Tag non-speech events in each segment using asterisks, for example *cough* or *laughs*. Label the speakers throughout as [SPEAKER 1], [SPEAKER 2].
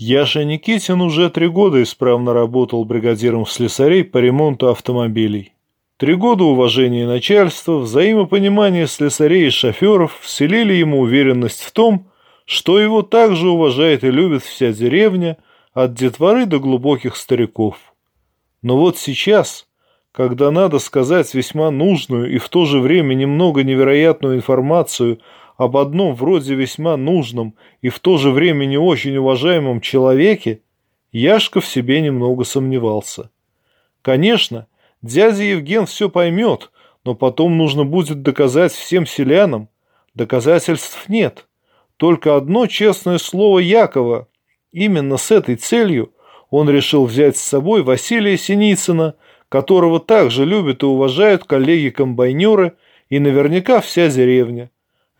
[SPEAKER 1] Яша Никитин уже три года исправно работал бригадиром слесарей по ремонту автомобилей. Три года уважения начальства, взаимопонимание слесарей и шоферов вселили ему уверенность в том, что его также уважает и любит вся деревня, от детворы до глубоких стариков. Но вот сейчас, когда надо сказать весьма нужную и в то же время немного невероятную информацию об одном вроде весьма нужном и в то же время не очень уважаемом человеке, Яшка в себе немного сомневался. Конечно, дядя Евген все поймет, но потом нужно будет доказать всем селянам. Доказательств нет. Только одно честное слово Якова. Именно с этой целью он решил взять с собой Василия Синицына, которого также любят и уважают коллеги-комбайнеры и наверняка вся деревня.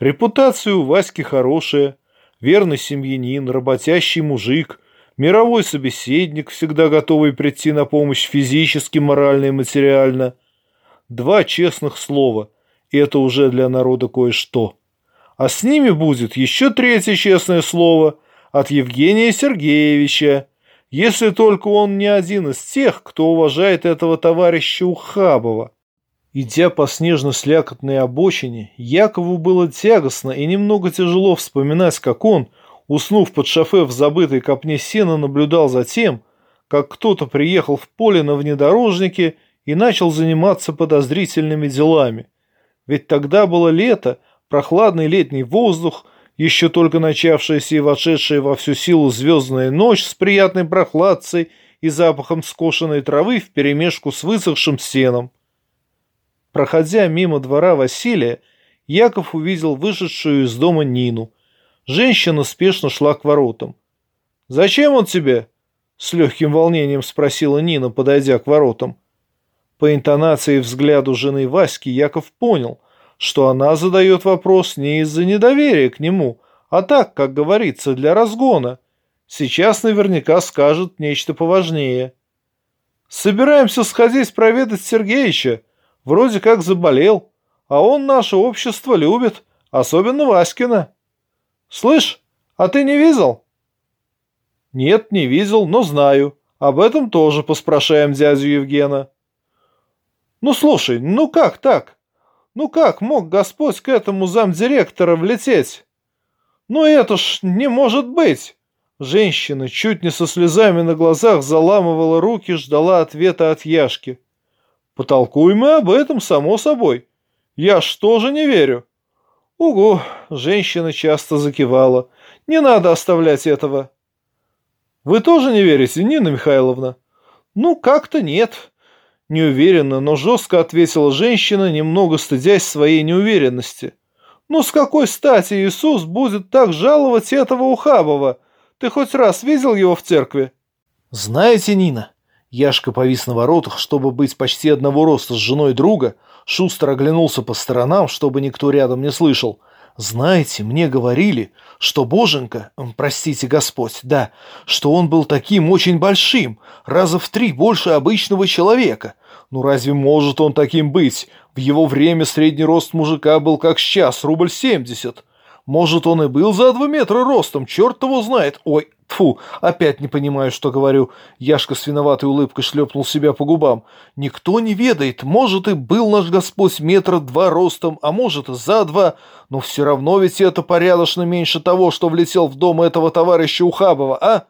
[SPEAKER 1] Репутация у Васьки хорошая, верный семьянин, работящий мужик, мировой собеседник, всегда готовый прийти на помощь физически, морально и материально. Два честных слова, и это уже для народа кое-что. А с ними будет еще третье честное слово от Евгения Сергеевича, если только он не один из тех, кто уважает этого товарища Ухабова. Идя по снежно-слякотной обочине, Якову было тягостно и немного тяжело вспоминать, как он, уснув под шофе в забытой копне сена, наблюдал за тем, как кто-то приехал в поле на внедорожнике и начал заниматься подозрительными делами. Ведь тогда было лето, прохладный летний воздух, еще только начавшаяся и вошедшая во всю силу звездная ночь с приятной прохладцей и запахом скошенной травы вперемешку с высохшим сеном. Проходя мимо двора Василия, Яков увидел вышедшую из дома Нину. Женщина спешно шла к воротам. «Зачем он тебе?» — с легким волнением спросила Нина, подойдя к воротам. По интонации и взгляду жены Васьки Яков понял, что она задает вопрос не из-за недоверия к нему, а так, как говорится, для разгона. Сейчас наверняка скажет нечто поважнее. «Собираемся сходить проведать Сергеича», Вроде как заболел, а он наше общество любит, особенно Васькина. Слышь, а ты не видел? Нет, не видел, но знаю. Об этом тоже поспрашаем дядю Евгена. Ну слушай, ну как так? Ну как мог Господь к этому замдиректора влететь? Ну это ж не может быть! Женщина чуть не со слезами на глазах заламывала руки, ждала ответа от Яшки. Потолкуем мы об этом, само собой. Я что же не верю? Угу, женщина часто закивала. Не надо оставлять этого. Вы тоже не верите, Нина Михайловна? Ну, как-то нет. Неуверенно, но жестко ответила женщина, немного стыдясь своей неуверенности. Ну, с какой стати Иисус будет так жаловать этого Ухабова? Ты хоть раз видел его в церкви? Знаете, Нина, Яшка повис на воротах, чтобы быть почти одного роста с женой друга, шустро оглянулся по сторонам, чтобы никто рядом не слышал. «Знаете, мне говорили, что Боженька, простите Господь, да, что он был таким очень большим, раза в три больше обычного человека. Ну разве может он таким быть? В его время средний рост мужика был как сейчас, рубль семьдесят. Может, он и был за два метра ростом, черт его знает. Ой, Тфу, опять не понимаю, что говорю. Яшка с виноватой улыбкой шлепнул себя по губам. Никто не ведает, может и был наш Господь метра два ростом, а может и за два, но все равно ведь это порядочно меньше того, что влетел в дом этого товарища Ухабова, а?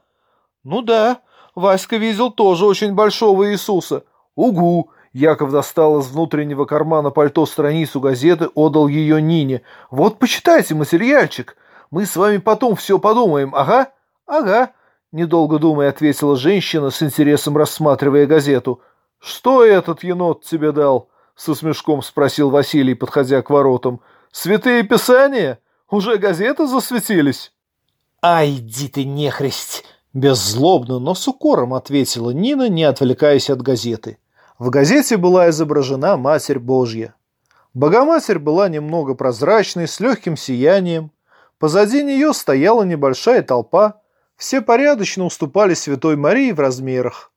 [SPEAKER 1] Ну да, Васька видел тоже очень большого Иисуса. Угу. Яков достал из внутреннего кармана пальто страницу газеты, отдал ее Нине. Вот почитайте материальчик. Мы с вами потом все подумаем, ага? «Ага», — недолго думая ответила женщина, с интересом рассматривая газету. «Что этот енот тебе дал?» — со смешком спросил Василий, подходя к воротам. «Святые писания? Уже газеты засветились?» «Ай, иди ты нехресть!» Беззлобно, но с укором ответила Нина, не отвлекаясь от газеты. В газете была изображена Матерь Божья. Богоматерь была немного прозрачной, с легким сиянием. Позади нее стояла небольшая толпа, все порядочно уступали Святой Марии в размерах.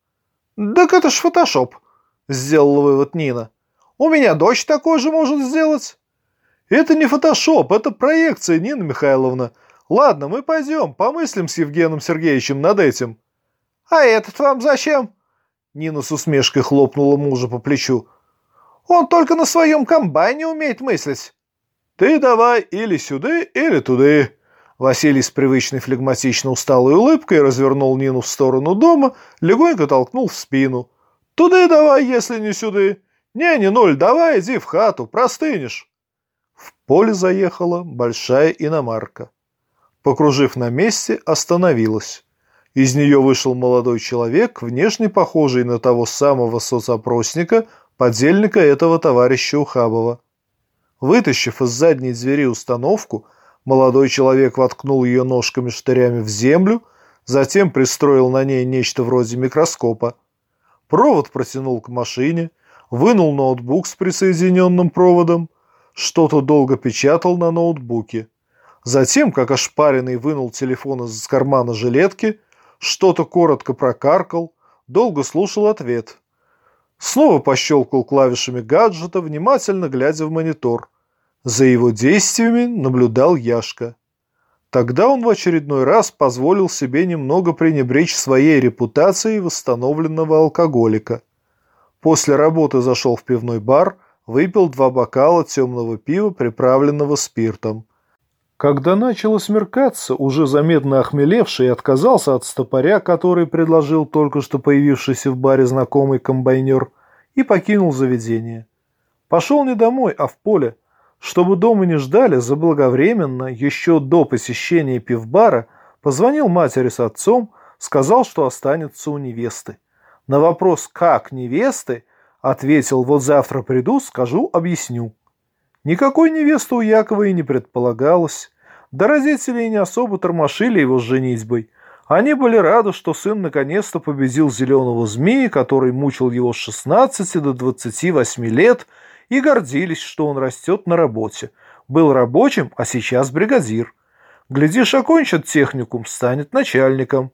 [SPEAKER 1] «Так это ж фотошоп», — сделала вывод Нина. «У меня дочь такой же может сделать». «Это не фотошоп, это проекция, Нина Михайловна», — Ладно, мы пойдем, помыслим с Евгеном Сергеевичем над этим.
[SPEAKER 2] А этот вам зачем? Нина с усмешкой хлопнула мужа по плечу. Он только на своем комбайне умеет мыслить.
[SPEAKER 1] Ты давай или сюда, или туда. Василий с привычной флегматично усталой улыбкой развернул Нину в сторону дома, легонько толкнул в спину. Туда давай, если не сюда. Не, не ноль, давай, иди в хату, простынешь. В поле заехала большая иномарка покружив на месте, остановилась. Из нее вышел молодой человек, внешне похожий на того самого соцопросника, подельника этого товарища Ухабова. Вытащив из задней двери установку, молодой человек воткнул ее ножками-штырями в землю, затем пристроил на ней нечто вроде микроскопа. Провод протянул к машине, вынул ноутбук с присоединенным проводом, что-то долго печатал на ноутбуке. Затем, как ошпаренный, вынул телефон из кармана жилетки, что-то коротко прокаркал, долго слушал ответ. Снова пощелкал клавишами гаджета, внимательно глядя в монитор. За его действиями наблюдал Яшка. Тогда он в очередной раз позволил себе немного пренебречь своей репутацией восстановленного алкоголика. После работы зашел в пивной бар, выпил два бокала темного пива, приправленного спиртом. Когда начало смеркаться, уже заметно охмелевший отказался от стопоря, который предложил только что появившийся в баре знакомый комбайнер, и покинул заведение. Пошел не домой, а в поле. Чтобы дома не ждали, заблаговременно, еще до посещения пивбара, позвонил матери с отцом, сказал, что останется у невесты. На вопрос «как невесты?» ответил «вот завтра приду, скажу, объясню». Никакой невесты у Якова и не предполагалось. Да родители не особо тормошили его с женитьбой. Они были рады, что сын наконец-то победил зеленого змея, который мучил его с 16 до 28 лет, и гордились, что он растет на работе. Был рабочим, а сейчас бригадир. Глядишь, окончит техникум, станет начальником.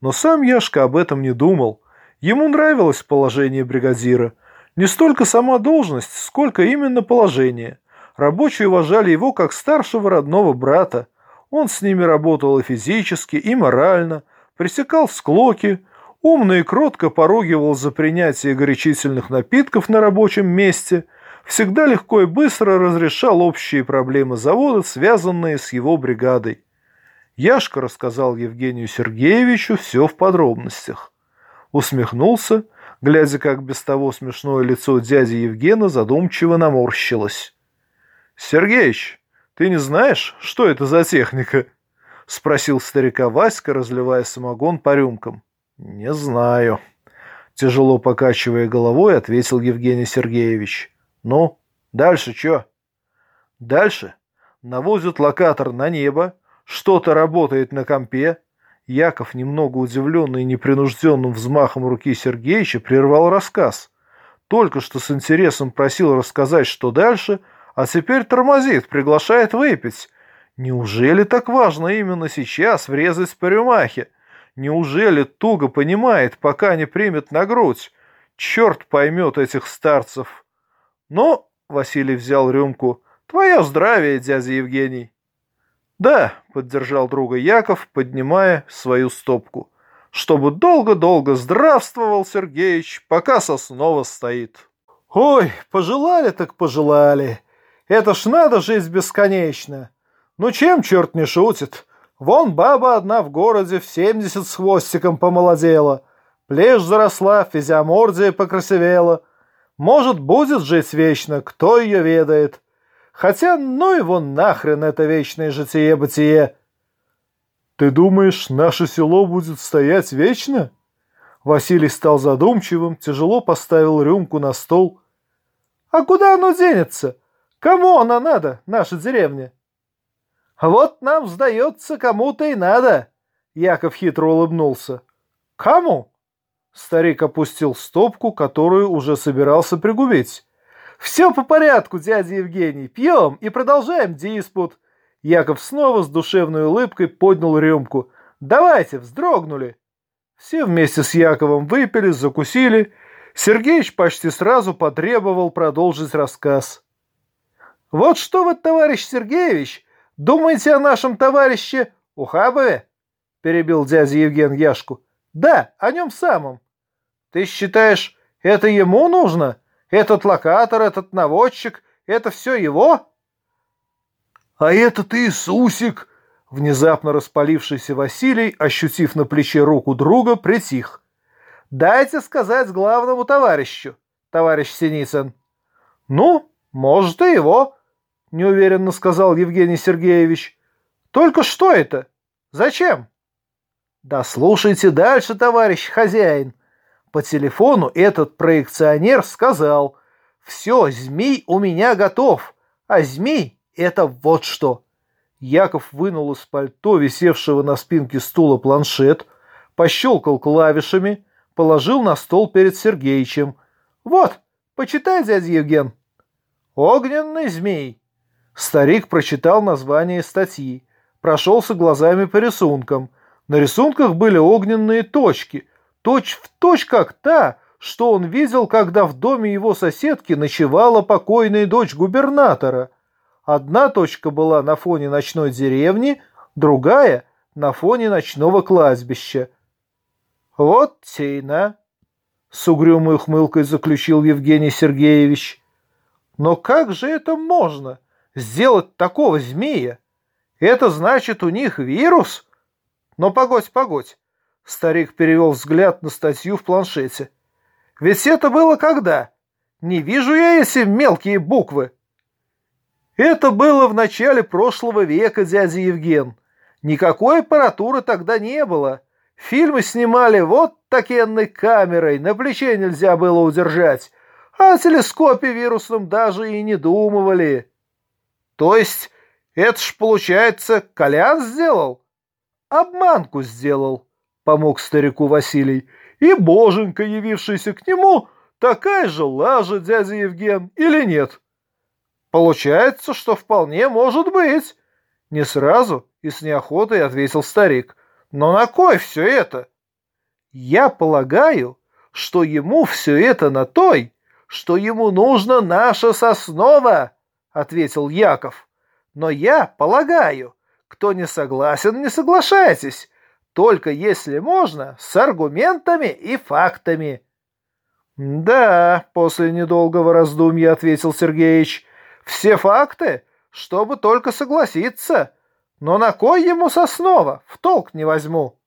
[SPEAKER 1] Но сам Яшка об этом не думал. Ему нравилось положение бригадира. Не столько сама должность, сколько именно положение – Рабочие уважали его как старшего родного брата. Он с ними работал и физически, и морально, пресекал склоки, умно и кротко поругивал за принятие горячительных напитков на рабочем месте, всегда легко и быстро разрешал общие проблемы завода, связанные с его бригадой. Яшка рассказал Евгению Сергеевичу все в подробностях. Усмехнулся, глядя, как без того смешное лицо дяди Евгена задумчиво наморщилось. «Сергеич, ты не знаешь, что это за техника?» — спросил старика Васька, разливая самогон по рюмкам. «Не знаю», — тяжело покачивая головой, ответил Евгений Сергеевич. «Ну, дальше что?» «Дальше навозят локатор на небо, что-то работает на компе». Яков, немного удивленный непринужденным взмахом руки Сергеевича, прервал рассказ. Только что с интересом просил рассказать, что дальше — а теперь тормозит, приглашает выпить. Неужели так важно именно сейчас врезать по рюмахе? Неужели туго понимает, пока не примет на грудь? Черт поймет этих старцев. Но, Василий взял рюмку, твое здравие, дядя Евгений. Да, поддержал друга Яков, поднимая свою стопку. Чтобы долго-долго здравствовал Сергеич, пока соснова стоит.
[SPEAKER 2] Ой, пожелали так пожелали. Это ж надо жить бесконечно. Ну чем черт не шутит? Вон баба одна в городе в семьдесят с хвостиком помолодела. Плешь заросла, физиомордия покрасивела. Может, будет жить вечно, кто ее ведает. Хотя, ну его нахрен это вечное житие-бытие. Ты думаешь, наше село будет стоять вечно? Василий стал задумчивым, тяжело поставил рюмку на стол. А куда оно денется? Кому она надо, наша деревня? Вот нам, сдается, кому-то и надо. Яков хитро улыбнулся. Кому? Старик опустил стопку, которую уже собирался пригубить. Все по порядку, дядя Евгений. Пьем и продолжаем диспут. Яков снова с душевной улыбкой поднял рюмку. Давайте, вздрогнули. Все вместе с Яковом выпили, закусили. Сергеич почти сразу потребовал продолжить рассказ. Вот что вы, товарищ Сергеевич, думаете о нашем товарище Ухабове? Перебил дядя Евген Яшку. Да, о нем самом. Ты считаешь, это ему нужно? Этот локатор, этот наводчик, это все его? А этот Иисусик, внезапно распалившийся Василий, ощутив на плече руку друга, притих. Дайте сказать главному товарищу, товарищ Синицын. Ну, может и его, неуверенно сказал Евгений Сергеевич. Только что это? Зачем? Да слушайте дальше, товарищ хозяин. По телефону этот проекционер сказал, «Все, змей у меня готов, а змей — это вот что». Яков вынул из пальто, висевшего на спинке стула, планшет, пощелкал клавишами, положил на стол перед Сергеичем. «Вот, почитай, дядя Евген». «Огненный змей». Старик прочитал название статьи, прошелся глазами по рисункам. На рисунках были огненные точки, точь в точь как та, что он видел, когда в доме его соседки ночевала покойная дочь губернатора. Одна точка была на фоне ночной деревни, другая — на фоне ночного кладбища. «Вот тейна», — с угрюмой ухмылкой заключил Евгений Сергеевич. «Но как же это можно, сделать такого змея? Это значит, у них вирус? Но погодь, погодь, Старик перевел взгляд на статью в планшете. «Ведь это было когда? Не вижу я эти мелкие буквы». «Это было в начале прошлого века, дядя Евген. Никакой аппаратуры тогда не было. Фильмы снимали вот такенной камерой, на плече нельзя было удержать, а о телескопе вирусном даже и не думывали». «То есть это ж, получается, Колян сделал?» «Обманку сделал», помог старику Василий. И боженька, явившийся к нему, такая же лажа, дядя Евген, или нет? Получается, что вполне может быть. Не сразу и с неохотой ответил старик. Но на кой все это? Я полагаю, что ему все это на той, что ему нужно наша соснова, ответил Яков. Но я полагаю, кто не согласен, не соглашайтесь. Только если можно, с аргументами и фактами. Да, после недолгого раздумья ответил Сергеич. Все факты, чтобы только согласиться. Но на кой ему Соснова? В толк не возьму.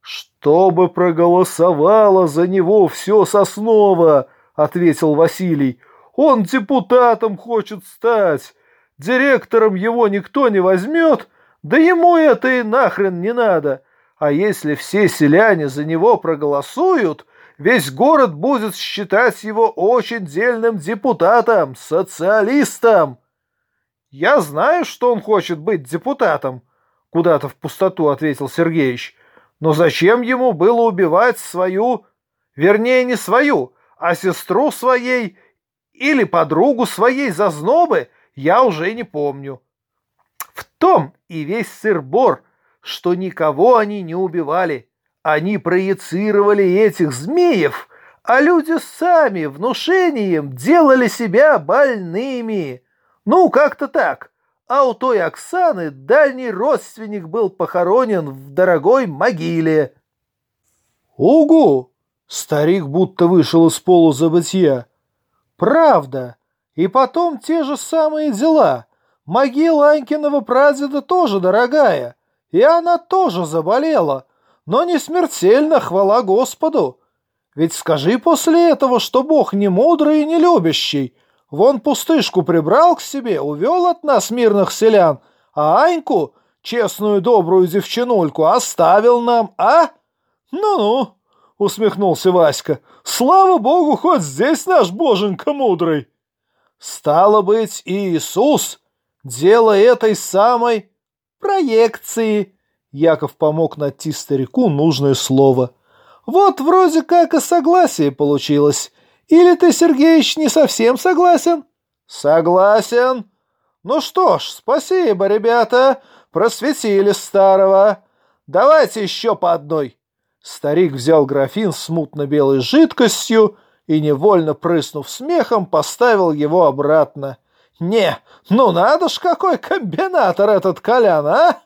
[SPEAKER 2] Чтобы проголосовало за него все Соснова, ответил Василий. Он депутатом хочет стать. Директором его никто не возьмет, да ему это и нахрен не надо. А если все селяне за него проголосуют, весь город будет считать его очень дельным депутатом, социалистом. Я знаю, что он хочет быть депутатом, куда-то в пустоту ответил Сергеич. Но зачем ему было убивать свою, вернее, не свою, а сестру своей или подругу своей зазнобы, я уже не помню. В том и весь сыр-бор, что никого они не убивали. Они проецировали этих змеев, а люди сами внушением делали себя больными. Ну, как-то так. А у той Оксаны дальний родственник был похоронен в дорогой могиле. Угу! Старик будто вышел из полузабытия. Правда. И потом те же самые дела. Могила Анькиного прадеда тоже дорогая. И она тоже заболела, но не смертельно, хвала Господу. Ведь скажи после этого, что Бог не мудрый и не любящий. Вон пустышку прибрал к себе, увел от нас мирных селян, а Аньку, честную добрую девчонульку, оставил нам, а? Ну-ну, усмехнулся Васька. Слава Богу, хоть здесь наш боженька мудрый. Стало быть, Иисус, дело этой самой проекции. Яков помог найти старику нужное слово. Вот вроде как и согласие получилось. Или ты, Сергеич, не совсем согласен? Согласен. Ну что ж, спасибо, ребята. Просветили старого. Давайте еще по одной. Старик взял графин с мутно-белой жидкостью и, невольно прыснув смехом, поставил его обратно. «Не, ну надо ж, какой комбинатор этот Колян, а!»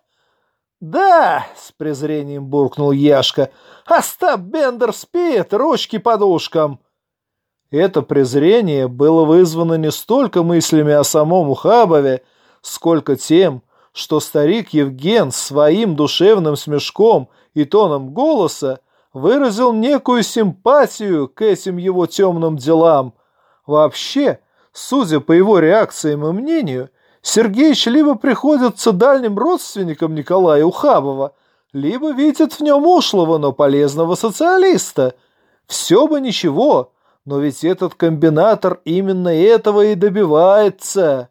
[SPEAKER 2] «Да!» — с презрением буркнул Яшка. «Остап Бендер спит, ручки подушкам!» Это презрение было вызвано не столько мыслями о самом Ухабове, сколько тем, что старик Евген своим душевным смешком и тоном голоса выразил некую симпатию к этим его темным делам. Вообще, судя по его реакциям и мнению, Сергеич либо приходится дальним родственником Николая Ухабова, либо видит в нем ушлого, но полезного социалиста. Все бы ничего, но ведь этот комбинатор именно этого и добивается.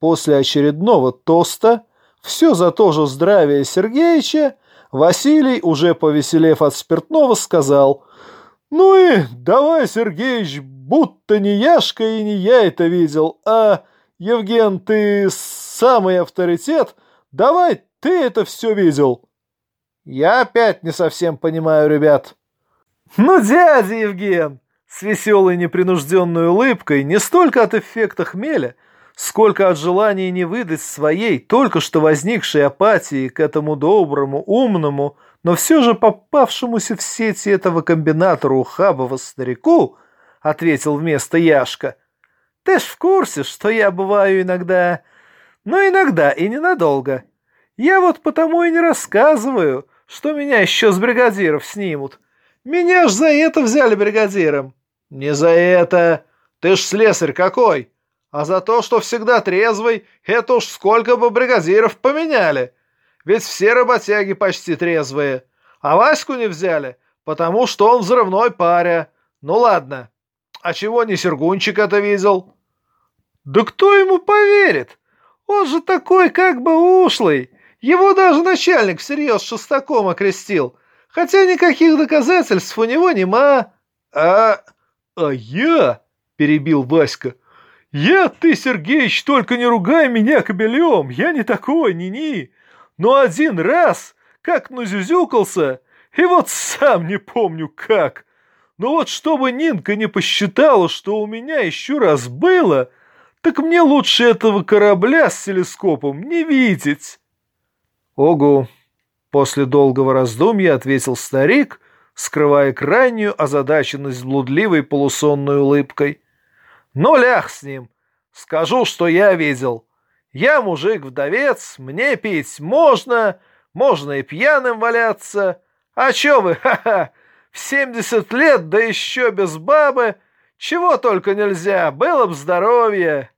[SPEAKER 2] После очередного тоста «Все за то же здравие Сергеича» Василий, уже повеселев от спиртного, сказал «Ну и давай, Сергеич, будто не Яшка и не я это видел, а Евген, ты самый авторитет, давай ты это все видел». «Я опять не совсем понимаю, ребят». «Ну, дядя Евген!» С веселой непринужденной улыбкой, не столько от эффекта хмеля, сколько от желания не выдать своей, только что возникшей апатии к этому доброму, умному, но все же попавшемуся в сети этого комбинатора ухабова старику, ответил вместо Яшка. Ты ж в курсе, что я бываю иногда, но иногда и ненадолго. Я вот потому и не рассказываю, что меня еще с бригадиров снимут. Меня ж за это взяли бригадиром. Не за это. Ты ж слесарь какой. А за то, что всегда трезвый, это уж сколько бы бригадиров поменяли. Ведь все работяги почти трезвые. А Ваську не взяли, потому что он взрывной паря. Ну ладно. А чего не Сергунчик это видел? Да кто ему поверит? Он же такой как бы ушлый. Его даже начальник всерьез шестаком окрестил. Хотя никаких доказательств у него нема. А... а я... Перебил Васька. «Я, ты, Сергеич, только не ругай меня кобелем, я не такой, ни-ни. Но один раз, как назюзюкался, и вот сам не помню как. Но вот чтобы Нинка не посчитала, что у меня еще раз было, так мне лучше этого корабля с телескопом не видеть». «Огу!» — после долгого раздумья ответил старик, скрывая крайнюю озадаченность блудливой полусонной улыбкой. Ну, лях с ним. Скажу, что я видел. Я мужик-вдовец, мне пить можно, можно и пьяным валяться. А чё вы, *laughs* ха-ха, в семьдесят лет, да еще без бабы, чего только нельзя, было б здоровье.